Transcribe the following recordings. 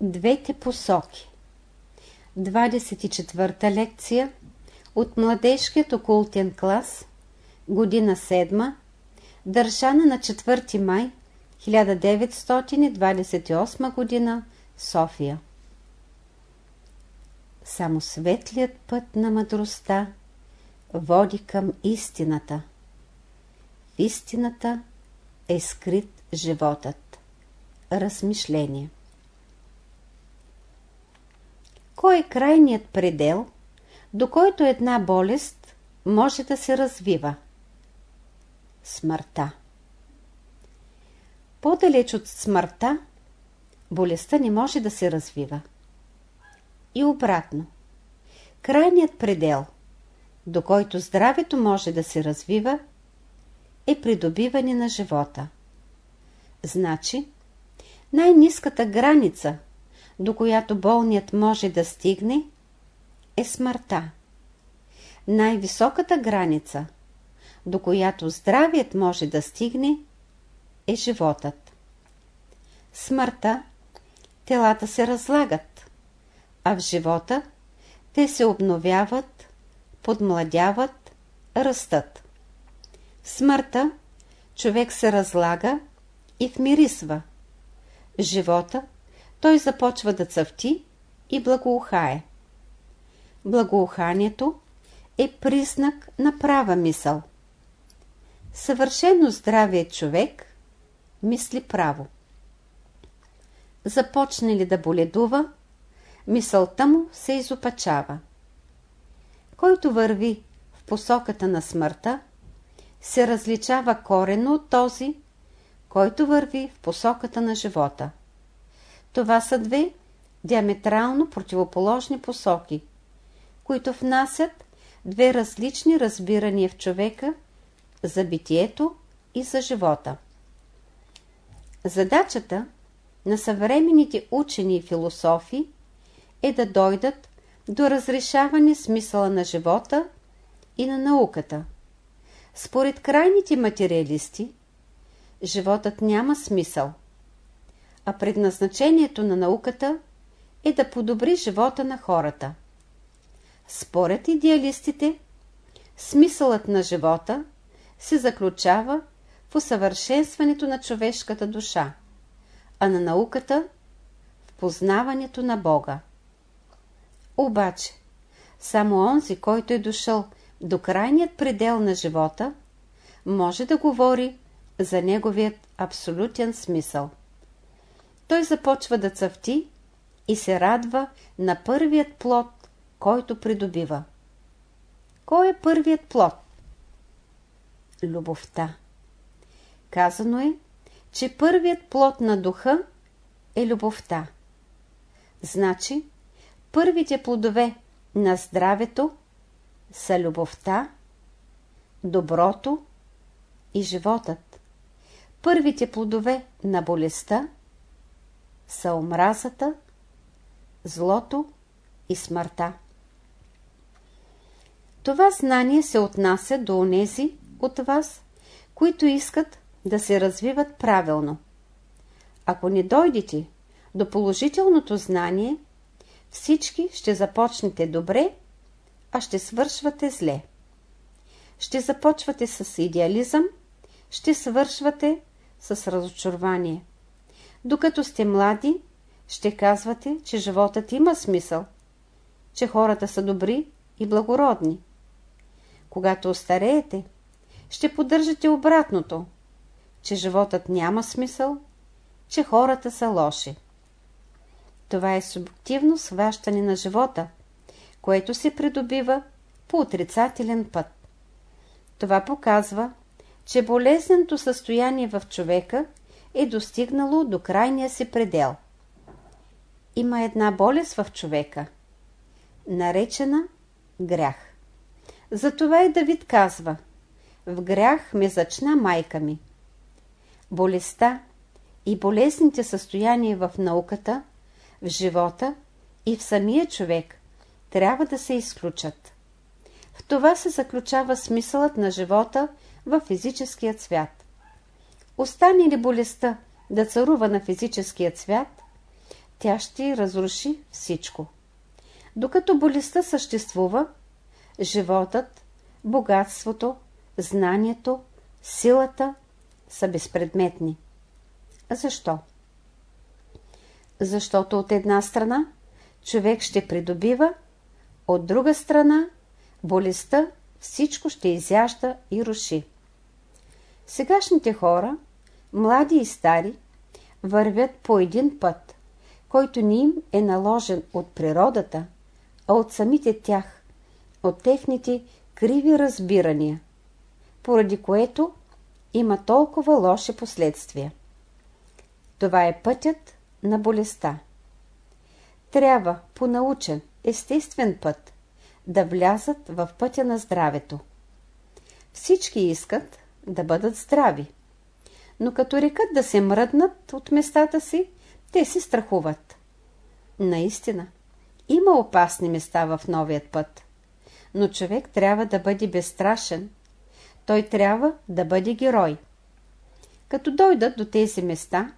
Двете посоки 24-та лекция от младежкият окултен клас, година 7, държана на 4 май 1928 година, София. Само светлият път на мъдростта води към истината. В истината е скрит животът. Размишление Кой е крайният предел, до който една болест може да се развива? Смъртта. По-далеч от смъртта, болестта не може да се развива. И обратно. Крайният предел, до който здравето може да се развива, е придобиване на живота. Значи, най-низката граница, до която болният може да стигне, е смъртта. Най-високата граница, до която здравият може да стигне, е животът. Смъртта, телата се разлагат, а в живота те се обновяват, подмладяват, растат. Смъртта човек се разлага и вмирисва. Живота той започва да цъфти и благоухае. Благоуханието е признак на права мисъл. Съвършено здравият човек мисли право. Започне ли да боледува, мисълта му се изопачава. Който върви в посоката на смъртта, се различава корено от този, който върви в посоката на живота. Това са две диаметрално противоположни посоки, които внасят две различни разбирания в човека за битието и за живота. Задачата на съвременните учени и философи е да дойдат до разрешаване смисъла на живота и на науката. Според крайните материалисти, животът няма смисъл, а предназначението на науката е да подобри живота на хората. Според идеалистите, смисълът на живота се заключава в усъвършенстването на човешката душа, а на науката в познаването на Бога. Обаче, само онзи, който е дошъл до крайният предел на живота, може да говори за неговият абсолютен смисъл. Той започва да цъфти и се радва на първият плод, който придобива. Кой е първият плод? Любовта. Казано е, че първият плод на духа е любовта. Значи, първите плодове на здравето са любовта, доброто и животът. Първите плодове на болестта са омразата, злото и смъртта. Това знание се отнася до онези от вас, които искат да се развиват правилно. Ако не дойдете до положителното знание, всички ще започнете добре, а ще свършвате зле. Ще започвате с идеализъм, ще свършвате с разочарование. Докато сте млади, ще казвате, че животът има смисъл, че хората са добри и благородни. Когато остареете, ще поддържате обратното, че животът няма смисъл, че хората са лоши. Това е субективно сващане на живота, което се придобива по отрицателен път. Това показва, че болезненото състояние в човека е достигнало до крайния си предел. Има една болест в човека, наречена грях. Затова и Давид казва В грях ме зачна майка ми. Болестта и болезните състояния в науката, в живота и в самия човек трябва да се изключат. В това се заключава смисълът на живота в физическият свят. Остане ли болестта да царува на физическият свят, тя ще разруши всичко. Докато болестта съществува, животът, богатството, знанието, силата са безпредметни. Защо? Защото от една страна човек ще придобива, от друга страна болестта всичко ще изяжда и руши. Сегашните хора, млади и стари, вървят по един път, който ни им е наложен от природата, а от самите тях, от техните криви разбирания, поради което има толкова лоши последствия. Това е пътят на болестта. Трябва по научен, естествен път да влязат в пътя на здравето. Всички искат да бъдат здрави, но като рекат да се мръднат от местата си, те се страхуват. Наистина, има опасни места в новият път, но човек трябва да бъде безстрашен. Той трябва да бъде герой. Като дойдат до тези места,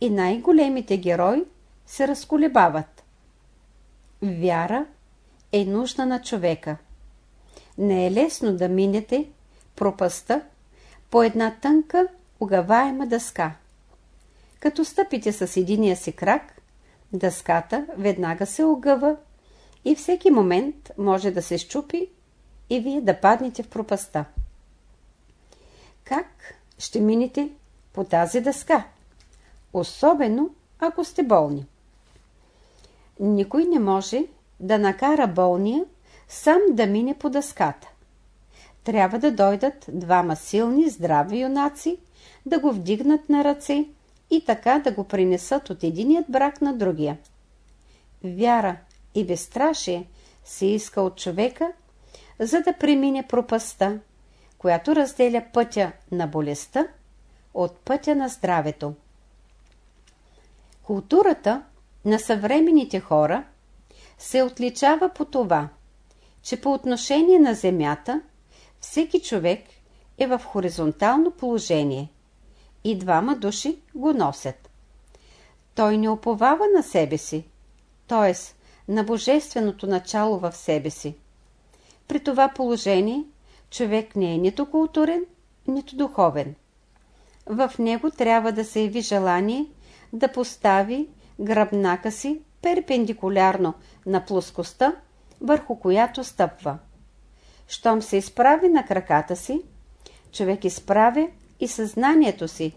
и най-големите герои се разколебават. Вяра е нужна на човека. Не е лесно да минете пропаста по една тънка, угаваема дъска. Като стъпите с единия си крак, дъската веднага се огъва и всеки момент може да се щупи и вие да паднете в пропаста. Как ще минете по тази дъска? Особено, ако сте болни. Никой не може да накара болния сам да мине по дъската. Трябва да дойдат двама силни, здрави юнаци, да го вдигнат на ръце и така да го принесат от единият брак на другия. Вяра и безстрашие се иска от човека, за да премине пропаста, която разделя пътя на болестта от пътя на здравето. Културата на съвременните хора се отличава по това, че по отношение на Земята всеки човек е в хоризонтално положение и двама души го носят. Той не оповава на себе си, т.е. на божественото начало в себе си. При това положение човек не е нито културен, нито духовен. В него трябва да се яви желание да постави гръбнака си перпендикулярно на плоскостта, върху която стъпва. Щом се изправи на краката си, човек изправя и съзнанието си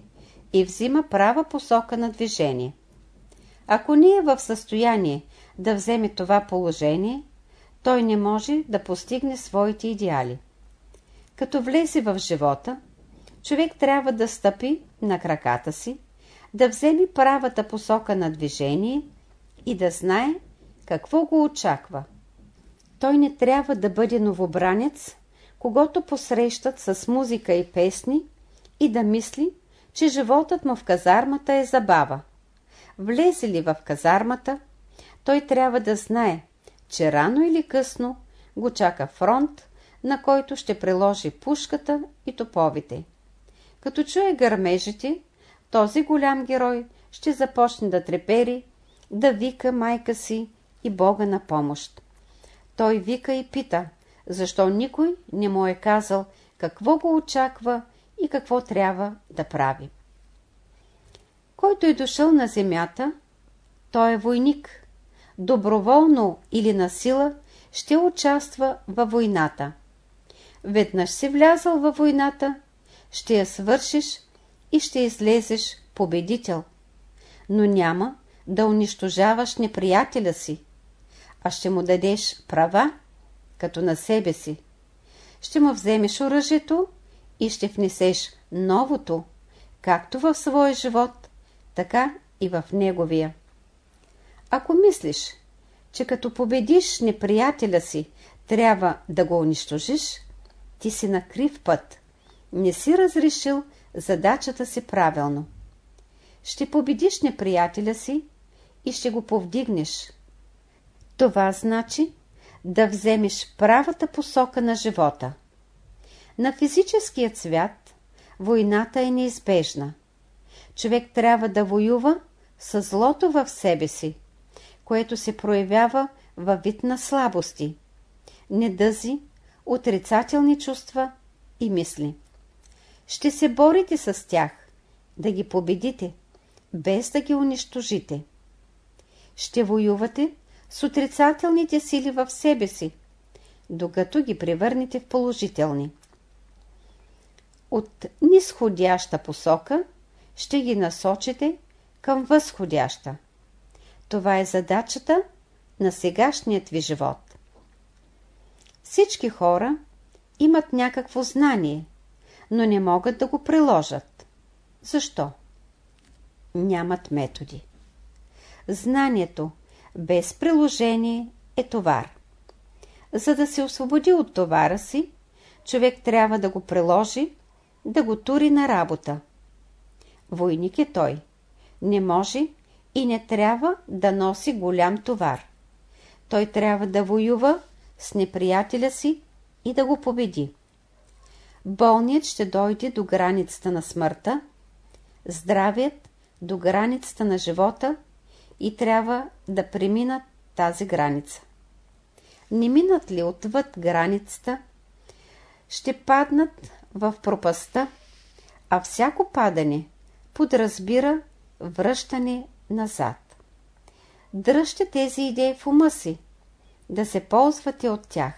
и взима права посока на движение. Ако не е в състояние да вземе това положение, той не може да постигне своите идеали. Като влезе в живота, човек трябва да стъпи на краката си, да вземе правата посока на движение и да знае какво го очаква. Той не трябва да бъде новобранец, когато посрещат с музика и песни и да мисли, че животът му в казармата е забава. Влезе ли в казармата, той трябва да знае, че рано или късно го чака фронт, на който ще приложи пушката и топовите. Като чуе гърмежите, този голям герой ще започне да трепери, да вика майка си и Бога на помощ. Той вика и пита, защо никой не му е казал какво го очаква и какво трябва да прави. Който е дошъл на земята, той е войник. Доброволно или на сила ще участва във войната. Веднъж си влязал във войната, ще я свършиш и ще излезеш победител. Но няма да унищожаваш неприятеля си, а ще му дадеш права, като на себе си. Ще му вземеш оръжието и ще внесеш новото, както в своя живот, така и в неговия. Ако мислиш, че като победиш неприятеля си, трябва да го унищожиш, ти си на крив път. Не си разрешил задачата си правилно. Ще победиш неприятеля си и ще го повдигнеш. Това значи да вземеш правата посока на живота. На физическият свят войната е неизбежна. Човек трябва да воюва с злото в себе си, което се проявява във вид на слабости, недъзи, отрицателни чувства и мисли. Ще се борите с тях, да ги победите, без да ги унищожите. Ще воювате с отрицателните сили в себе си, докато ги превърнете в положителни. От нисходяща посока ще ги насочите към възходяща. Това е задачата на сегашният ви живот. Всички хора имат някакво знание, но не могат да го приложат. Защо? Нямат методи. Знанието без приложение е товар. За да се освободи от товара си, човек трябва да го приложи, да го тури на работа. Войник е той. Не може и не трябва да носи голям товар. Той трябва да воюва с неприятеля си и да го победи. Болният ще дойде до границата на смъртта, здравият до границата на живота и трябва да преминат тази граница. Не минат ли отвъд границата, ще паднат в пропаста, а всяко падане подразбира връщане назад. Дръжте тези идеи в ума си, да се ползвате от тях.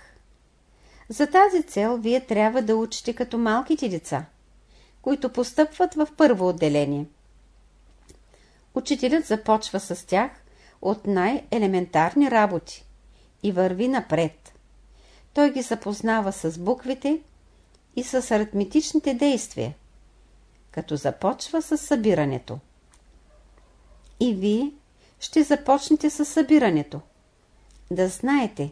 За тази цел вие трябва да учите като малките деца, които постъпват в първо отделение. Учителят започва с тях от най-елементарни работи и върви напред. Той ги запознава с буквите и с аритметичните действия, като започва с събирането. И вие ще започнете с събирането. Да знаете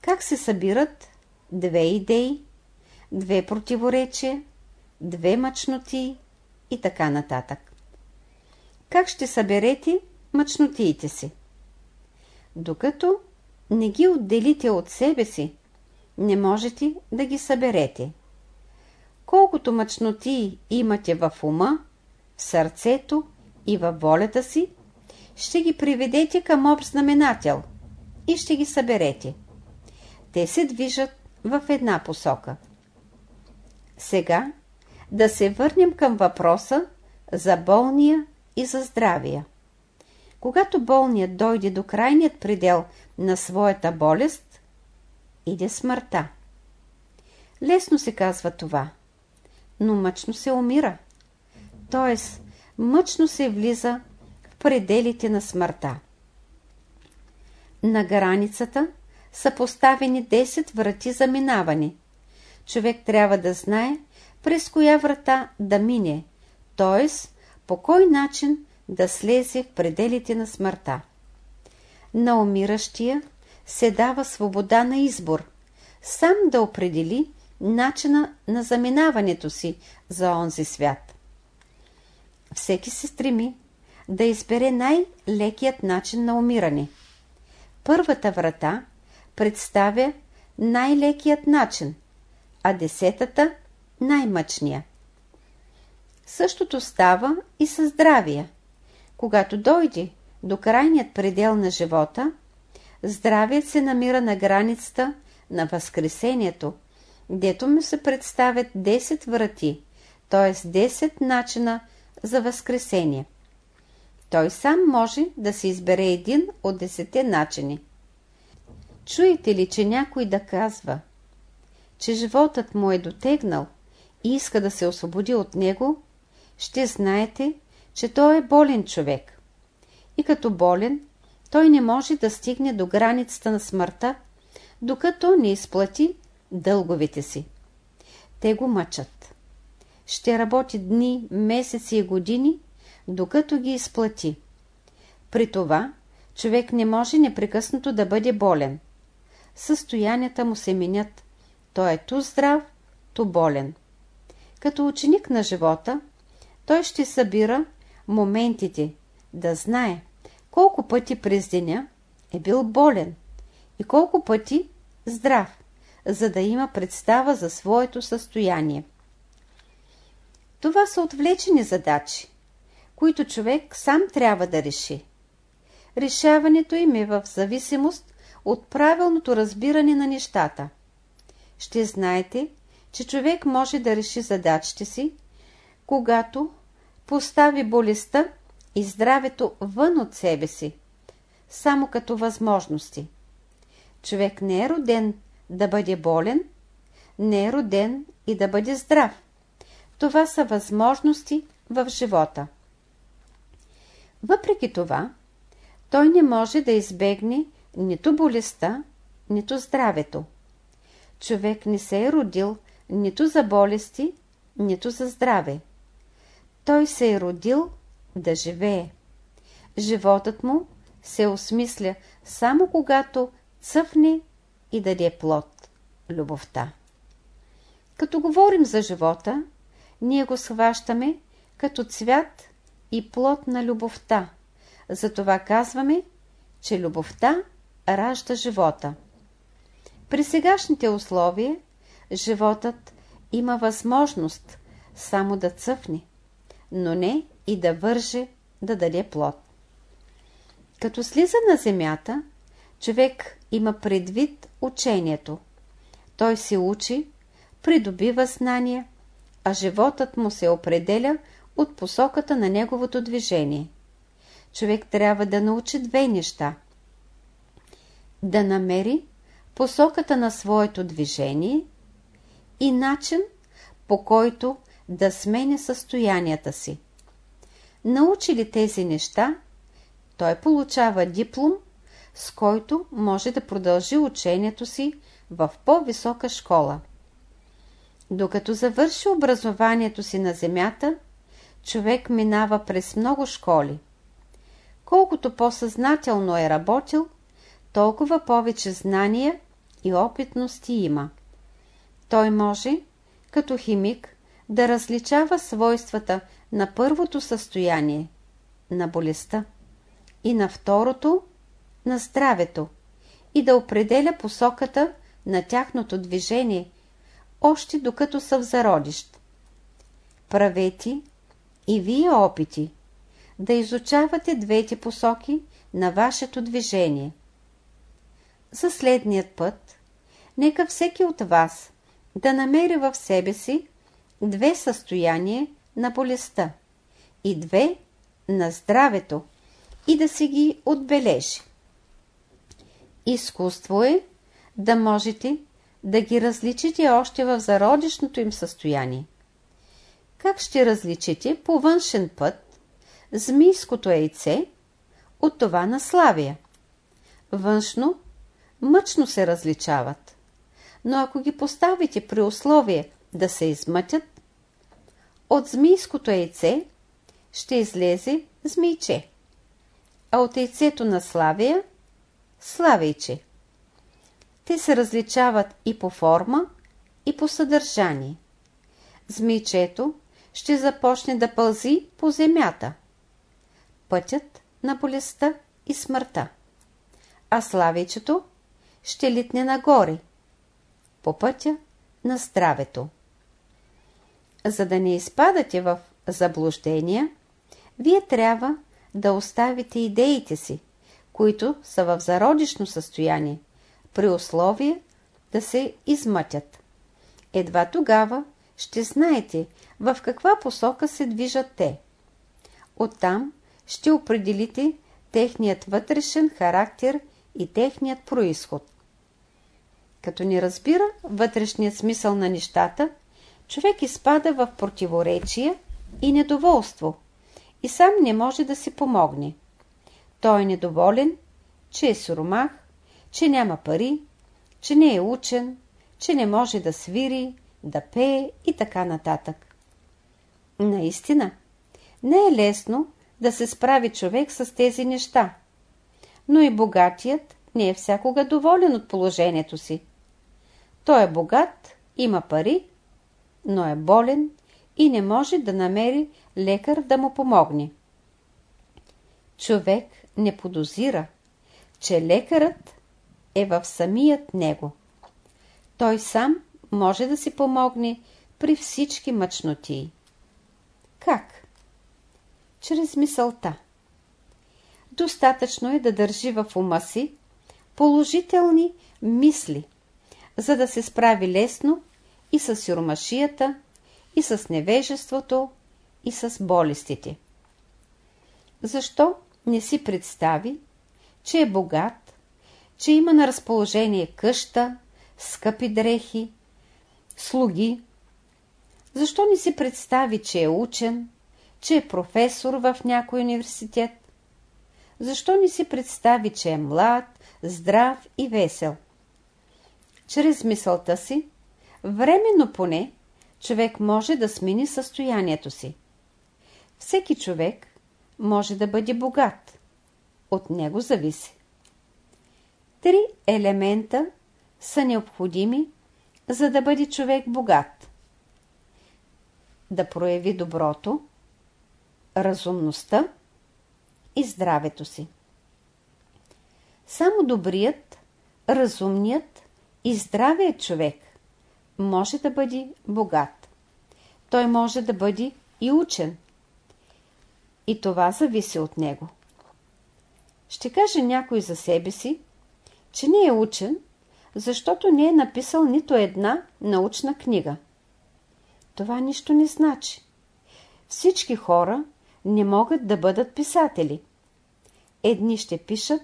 как се събират две идеи, две противоречия, две мъчноти и така нататък. Как ще съберете мъчнотиите си? Докато не ги отделите от себе си, не можете да ги съберете. Колкото мъчноти имате в ума, в сърцето и във волята си, ще ги приведете към общ знаменател и ще ги съберете. Те се движат в една посока. Сега да се върнем към въпроса за болния и за здравия. Когато болният дойде до крайният предел на своята болест, иде смъртта. Лесно се казва това, но мъчно се умира. Тоест, мъчно се влиза в пределите на смъртта. На границата са поставени 10 врати за минаване. Човек трябва да знае през коя врата да мине, т.е. по кой начин да слезе в пределите на смъртта. На умиращия се дава свобода на избор, сам да определи начина на заминаването си за онзи свят. Всеки се стреми да избере най-лекият начин на умиране. Първата врата представя най-лекият начин, а десетата – най-мъчния. Същото става и със здравия. Когато дойде до крайният предел на живота, здравият се намира на границата на Възкресението, дето му се представят 10 врати, т.е. 10 начина за Възкресение. Той сам може да се избере един от 10 начини. Чуете ли, че някой да казва, че животът му е дотегнал и иска да се освободи от него, ще знаете, че той е болен човек. И като болен, той не може да стигне до границата на смъртта, докато не изплати дълговите си. Те го мъчат. Ще работи дни, месеци и години, докато ги изплати. При това човек не може непрекъснато да бъде болен. Състоянията му се менят. Той е ту здрав, ту болен. Като ученик на живота, той ще събира моментите, да знае колко пъти през деня е бил болен и колко пъти здрав, за да има представа за своето състояние. Това са отвлечени задачи, които човек сам трябва да реши. Решаването им е в зависимост от правилното разбиране на нещата. Ще знаете, че човек може да реши задачите си, когато постави болестта и здравето вън от себе си, само като възможности. Човек не е роден да бъде болен, не е роден и да бъде здрав. Това са възможности в живота. Въпреки това, той не може да избегне нито болестта, нито здравето. Човек не се е родил нито за болести, нито за здраве. Той се е родил да живее. Животът му се осмисля само когато цъфне и даде плод – любовта. Като говорим за живота, ние го схващаме като цвят и плод на любовта. Затова казваме, че любовта ражда живота. При сегашните условия животът има възможност само да цъфне, но не и да върже да даде плод. Като слиза на земята, човек има предвид учението. Той се учи, придобива знания, а животът му се определя от посоката на неговото движение. Човек трябва да научи две неща. Да намери посоката на своето движение и начин, по който да сменя състоянията си. Научи ли тези неща, той получава диплом, с който може да продължи учението си в по-висока школа. Докато завърши образованието си на земята, човек минава през много школи. Колкото по-съзнателно е работил, толкова повече знания и опитности има. Той може, като химик, да различава свойствата на първото състояние, на болестта, и на второто, на здравето, и да определя посоката на тяхното движение, още докато са в зародищ. Правете и вие опити да изучавате двете посоки на вашето движение. За следният път, нека всеки от вас да намери в себе си две състояния на болестта и две на здравето и да си ги отбележи. Изкуство е да можете да ги различите още в зародишното им състояние. Как ще различите по външен път змийското яйце от това на славия? Външно мъчно се различават, но ако ги поставите при условие да се измътят, от змийското яйце ще излезе змийче, а от яйцето на славия – славейче. Те се различават и по форма, и по съдържание. Змийчето ще започне да пълзи по земята. Пътят на болестта и смъртта. А славейчето ще литне нагоре, по пътя на здравето. За да не изпадате в заблуждения, вие трябва да оставите идеите си, които са в зародишно състояние, при условие да се измътят. Едва тогава ще знаете в каква посока се движат те. Оттам ще определите техният вътрешен характер и техният происход. Като не разбира вътрешният смисъл на нещата, човек изпада в противоречие и недоволство и сам не може да си помогне. Той е недоволен, че е суромах, че няма пари, че не е учен, че не може да свири, да пее и така нататък. Наистина, не е лесно да се справи човек с тези неща, но и богатият не е всякога доволен от положението си. Той е богат, има пари, но е болен и не може да намери лекар да му помогне. Човек не подозира, че лекарът е в самият него. Той сам може да си помогне при всички мъчноти. Как? чрез мисълта. Достатъчно е да държи в ума си положителни мисли, за да се справи лесно и с сиромашията, и с невежеството, и с болестите. Защо не си представи, че е богат, че има на разположение къща, скъпи дрехи, слуги? Защо не си представи, че е учен, че е професор в някой университет? Защо не си представи, че е млад, здрав и весел? Чрез мисълта си, временно поне, човек може да смени състоянието си. Всеки човек може да бъде богат. От него зависи. Три елемента са необходими, за да бъде човек богат. Да прояви доброто, разумността и здравето си. Само добрият, разумният и здравият човек може да бъде богат. Той може да бъде и учен. И това зависи от него. Ще каже някой за себе си, че не е учен, защото не е написал нито една научна книга. Това нищо не значи. Всички хора не могат да бъдат писатели. Едни ще пишат,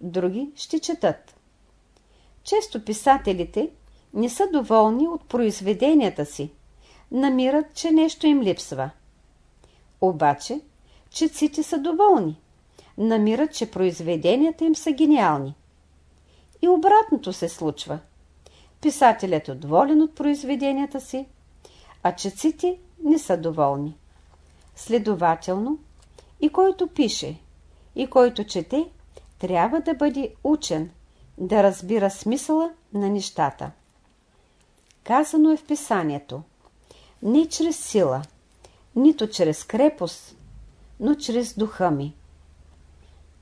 други ще четат. Често писателите не са доволни от произведенията си, намират, че нещо им липсва. Обаче, четците са доволни, намират, че произведенията им са гениални. И обратното се случва. Писателят е доволен от произведенията си, а четците не са доволни. Следователно, и който пише, и който чете, трябва да бъде учен, да разбира смисъла на нещата. Казано е в писанието. Не чрез сила, нито чрез крепост, но чрез духа ми.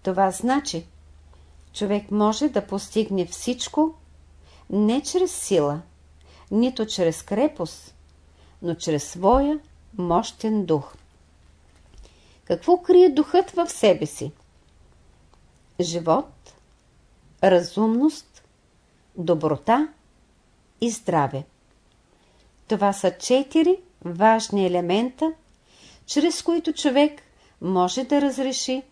Това значи, човек може да постигне всичко не чрез сила, нито чрез крепост, но чрез своя мощен дух. Какво крие духът в себе си? Живот, разумност, доброта и здраве. Това са четири важни елемента, чрез които човек може да разреши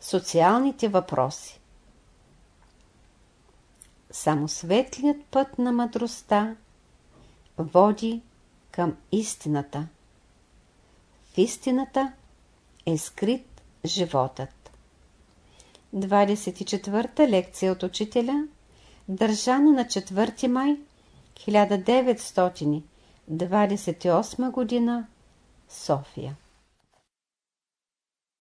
социалните въпроси. Само светлият път на мъдростта води към истината. В истината е скрит животът. 24-та лекция от учителя, държана на 4 май 1900 28 година, София